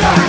the